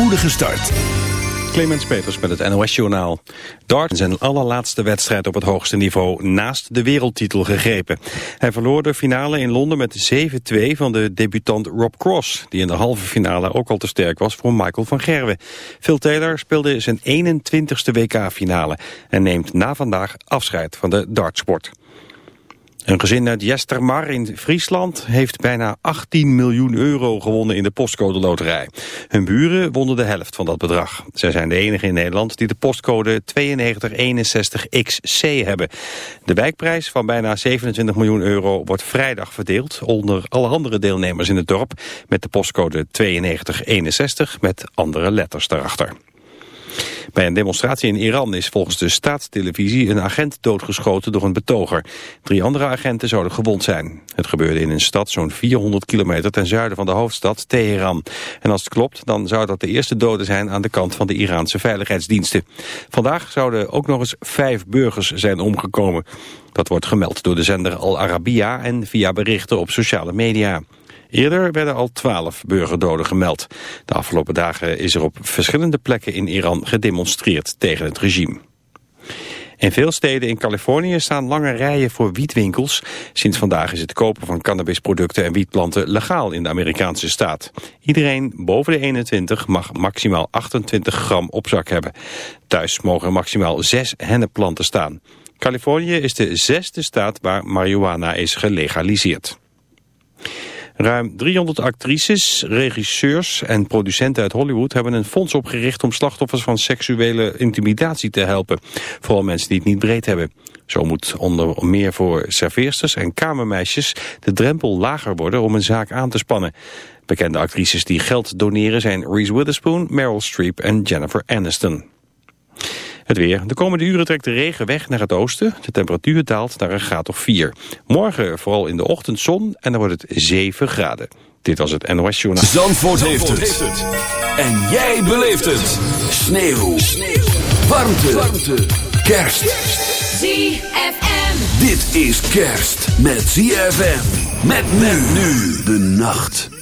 spoedige start. Clemens Peters met het NOS-journaal. Dart zijn allerlaatste wedstrijd op het hoogste niveau naast de wereldtitel gegrepen. Hij verloor de finale in Londen met 7-2 van de debutant Rob Cross... die in de halve finale ook al te sterk was voor Michael van Gerwen. Phil Taylor speelde zijn 21ste WK-finale... en neemt na vandaag afscheid van de dartsport. Een gezin uit Jestermar in Friesland heeft bijna 18 miljoen euro gewonnen in de postcode loterij. Hun buren wonnen de helft van dat bedrag. Zij zijn de enige in Nederland die de postcode 9261XC hebben. De wijkprijs van bijna 27 miljoen euro wordt vrijdag verdeeld onder alle andere deelnemers in het dorp met de postcode 9261 met andere letters daarachter. Bij een demonstratie in Iran is volgens de staatstelevisie een agent doodgeschoten door een betoger. Drie andere agenten zouden gewond zijn. Het gebeurde in een stad zo'n 400 kilometer ten zuiden van de hoofdstad Teheran. En als het klopt, dan zou dat de eerste doden zijn aan de kant van de Iraanse veiligheidsdiensten. Vandaag zouden ook nog eens vijf burgers zijn omgekomen. Dat wordt gemeld door de zender Al Arabiya en via berichten op sociale media. Eerder werden al twaalf burgerdoden gemeld. De afgelopen dagen is er op verschillende plekken in Iran gedemonstreerd tegen het regime. In veel steden in Californië staan lange rijen voor wietwinkels. Sinds vandaag is het kopen van cannabisproducten en wietplanten legaal in de Amerikaanse staat. Iedereen boven de 21 mag maximaal 28 gram op zak hebben. Thuis mogen maximaal 6 hennepplanten staan. Californië is de zesde staat waar marihuana is gelegaliseerd. Ruim 300 actrices, regisseurs en producenten uit Hollywood hebben een fonds opgericht om slachtoffers van seksuele intimidatie te helpen. Vooral mensen die het niet breed hebben. Zo moet onder meer voor serveersters en kamermeisjes de drempel lager worden om een zaak aan te spannen. Bekende actrices die geld doneren zijn Reese Witherspoon, Meryl Streep en Jennifer Aniston. Het weer. De komende uren trekt de regen weg naar het oosten. De temperatuur daalt naar een graad of 4. Morgen vooral in de ochtend zon en dan wordt het 7 graden. Dit was het NOS Journaal. Zandvoort, heeft, het. En jij beleeft het. Sneeuw. Sneeuw. Warmte. Warmte. Kerst. ZFM. Dit is kerst met ZFM. Met men nu de nacht.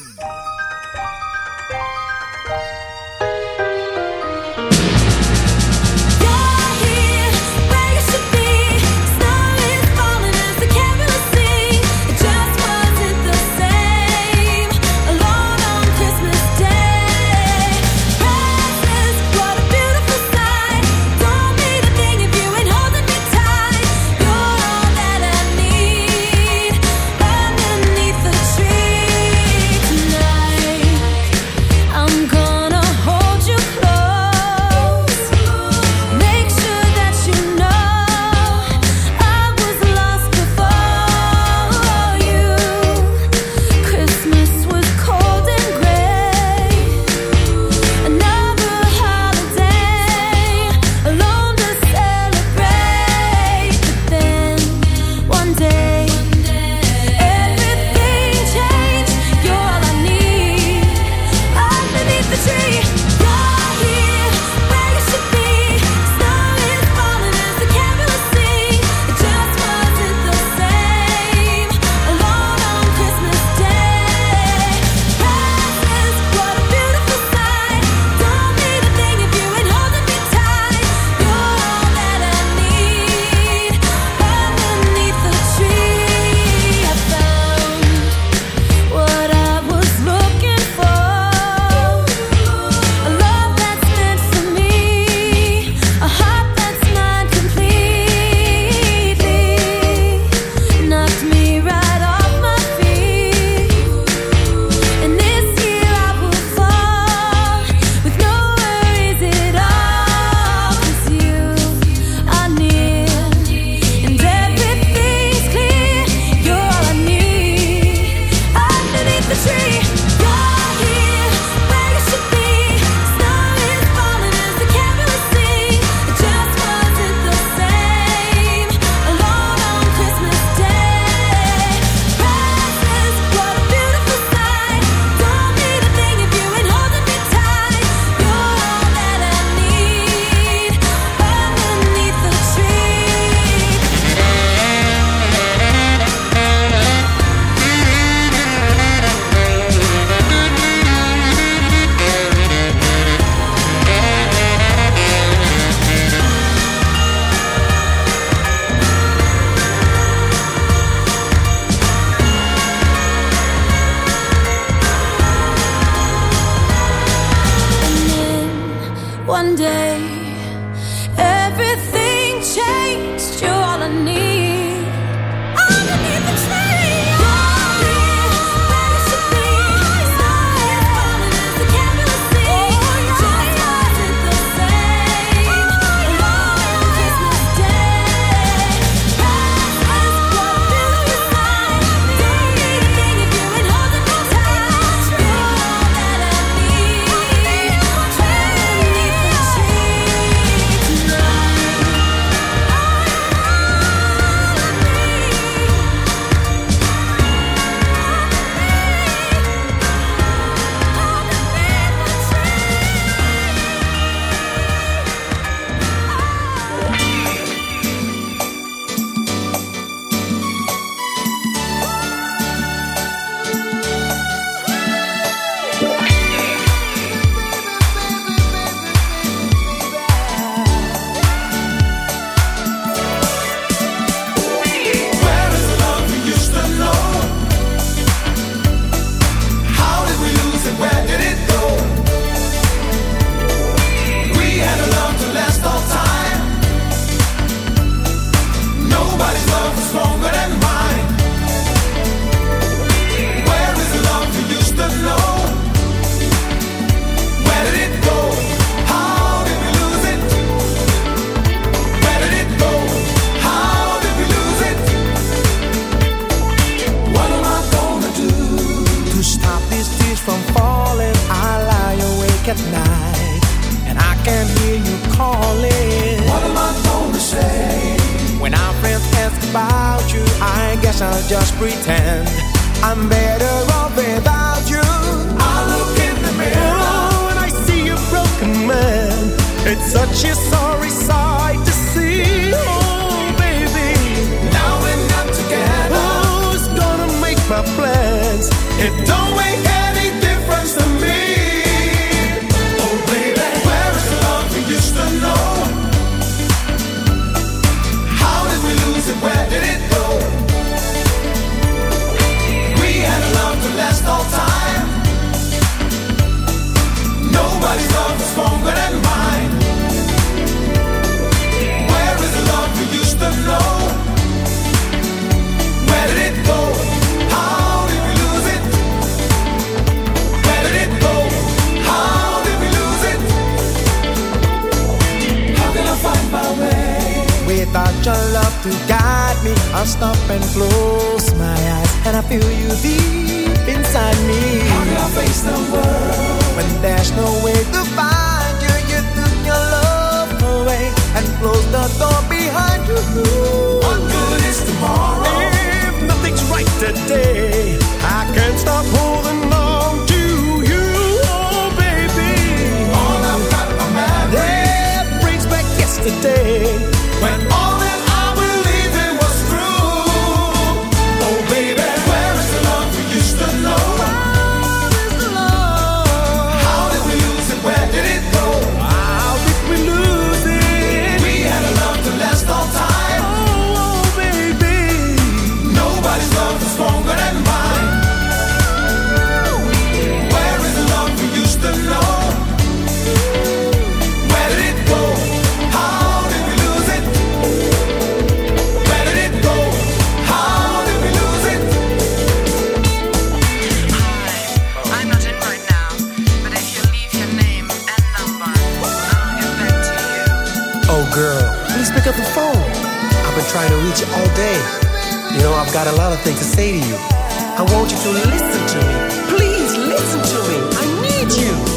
I've got a lot of things to say to you. I want you to listen to me. Please listen to me. I need you.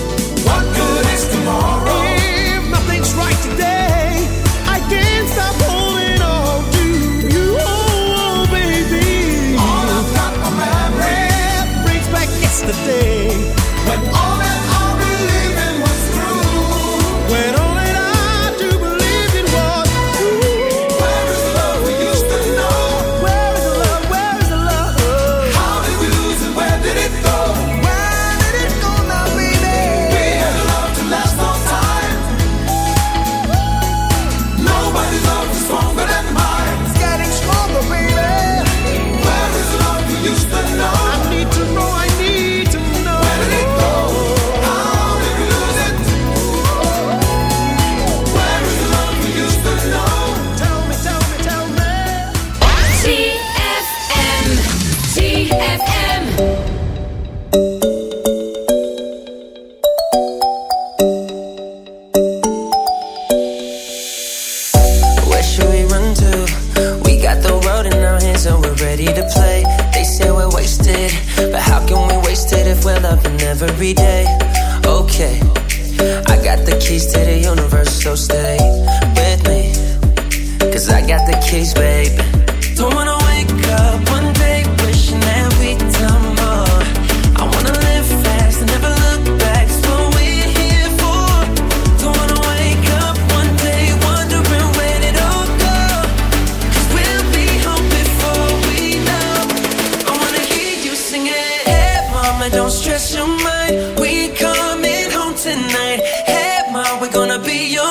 be your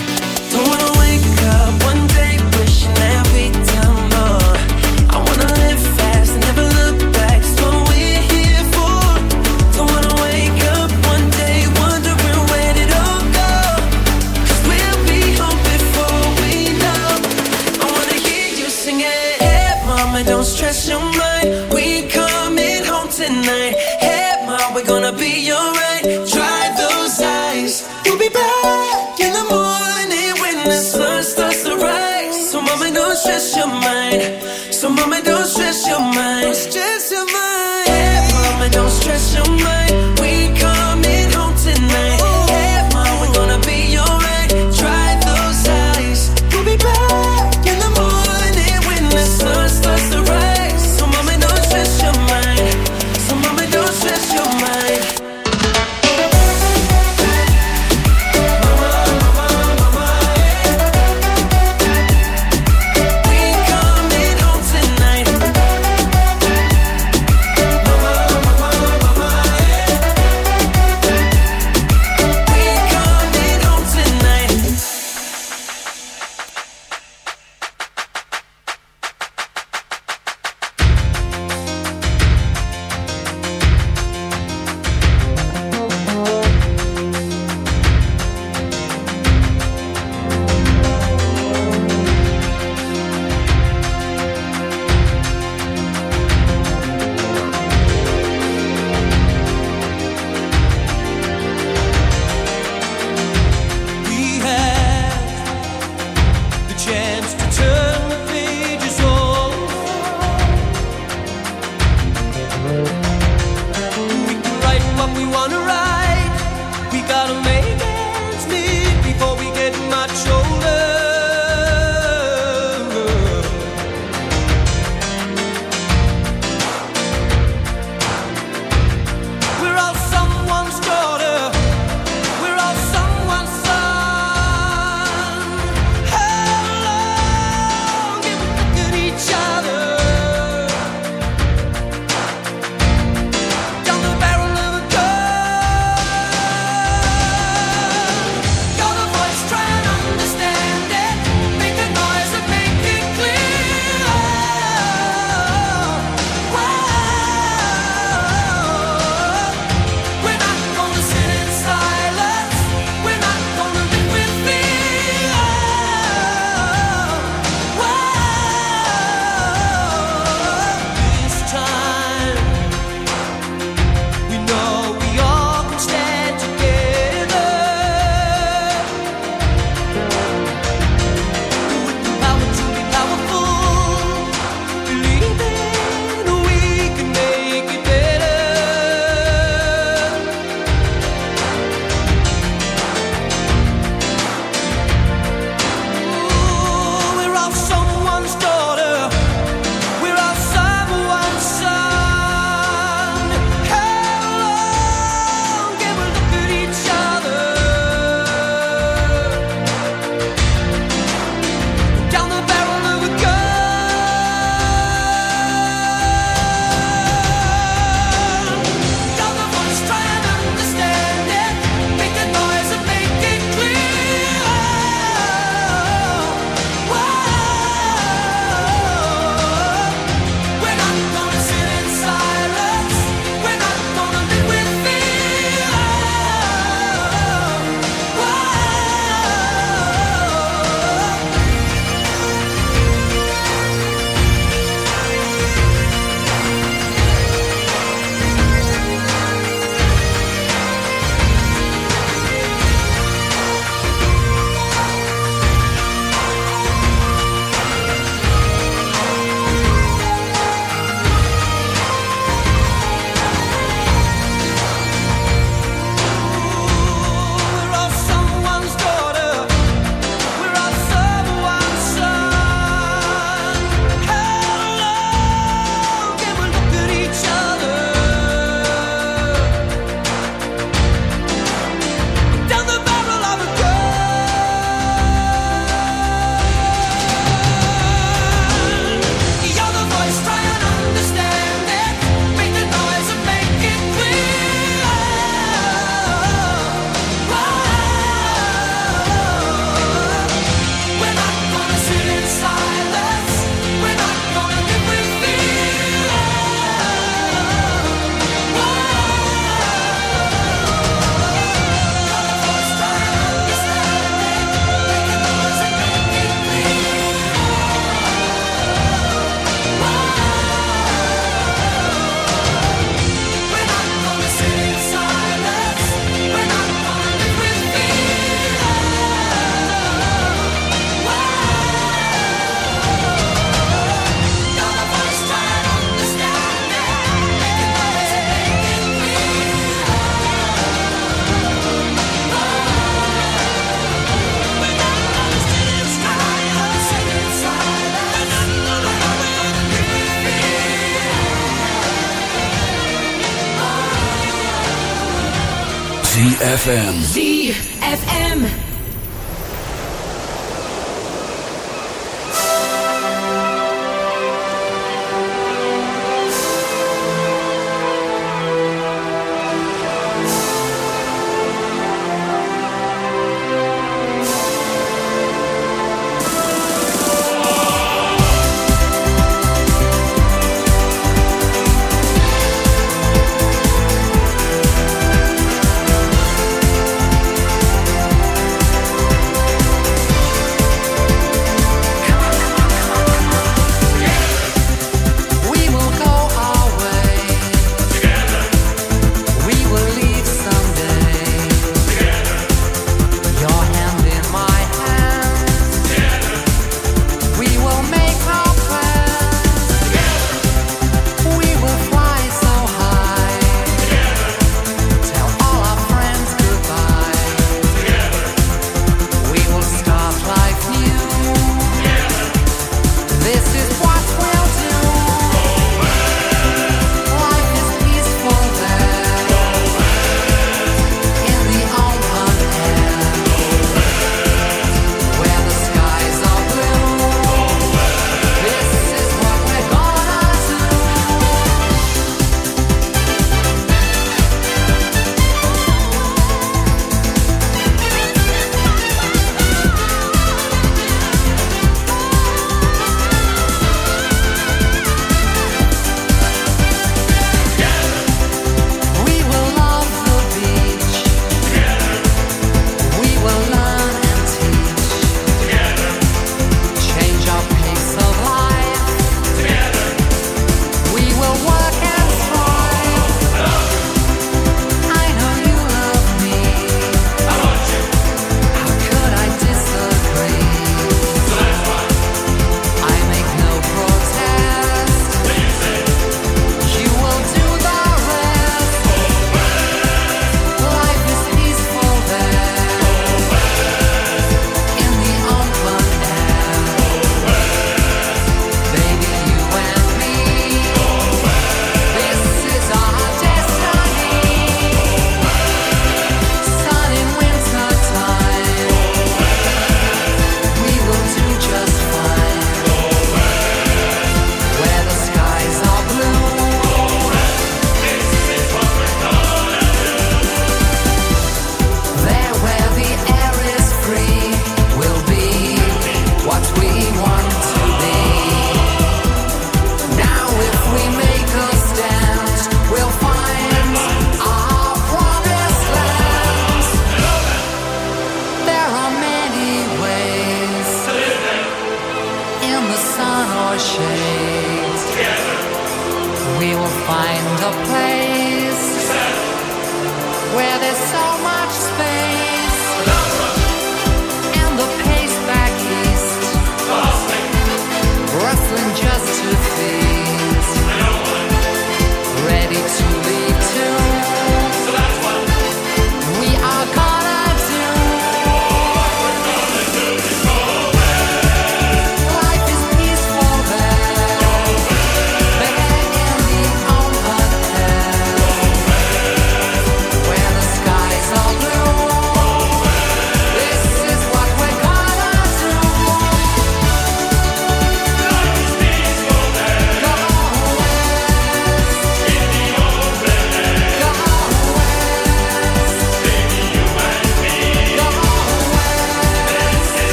ZFM.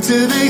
En dan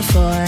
before.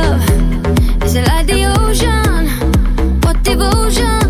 love? Is it like the ocean? What devotion?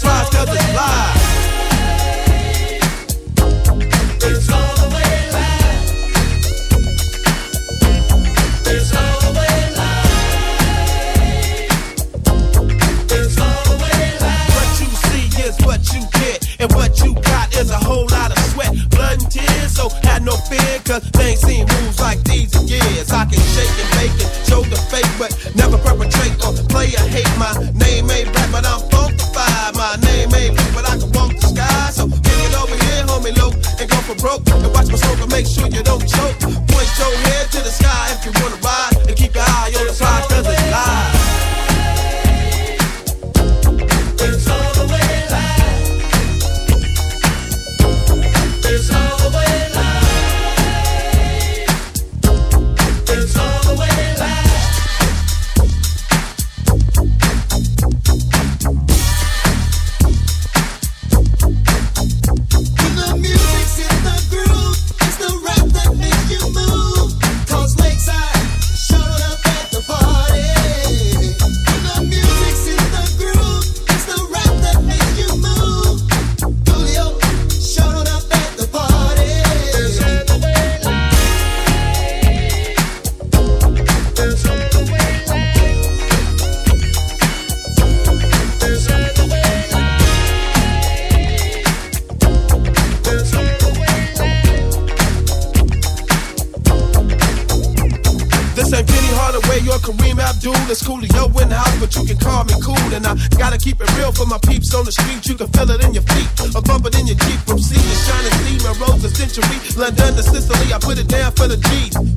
the cause it's live. What you see is what you get, and what you got is a whole lot of sweat, blood and tears. So had no fear, cause they ain't seen moves like these in years. I can shake and bake it, show the fake, but never perpetrate or play a hate my my name ain't big, but I can walk the sky. So kick it over here, homie, low, and go for broke. And watch my smoke and make sure you don't choke.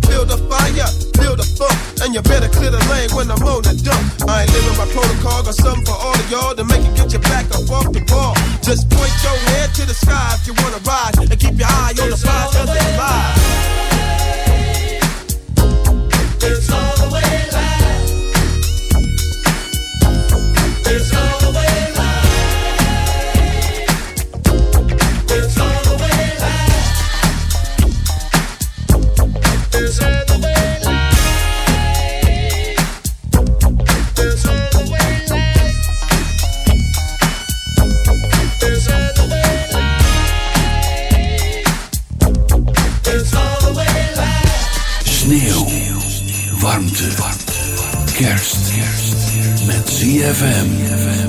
Build a fire, build a funk, and you better clear the lane when I'm on the dump. I ain't living my protocol, got something for all of y'all to make you get your back up off the ball. Just point your head to the sky if you wanna ride, and keep your eye on the prize, cause it's live. ZFM.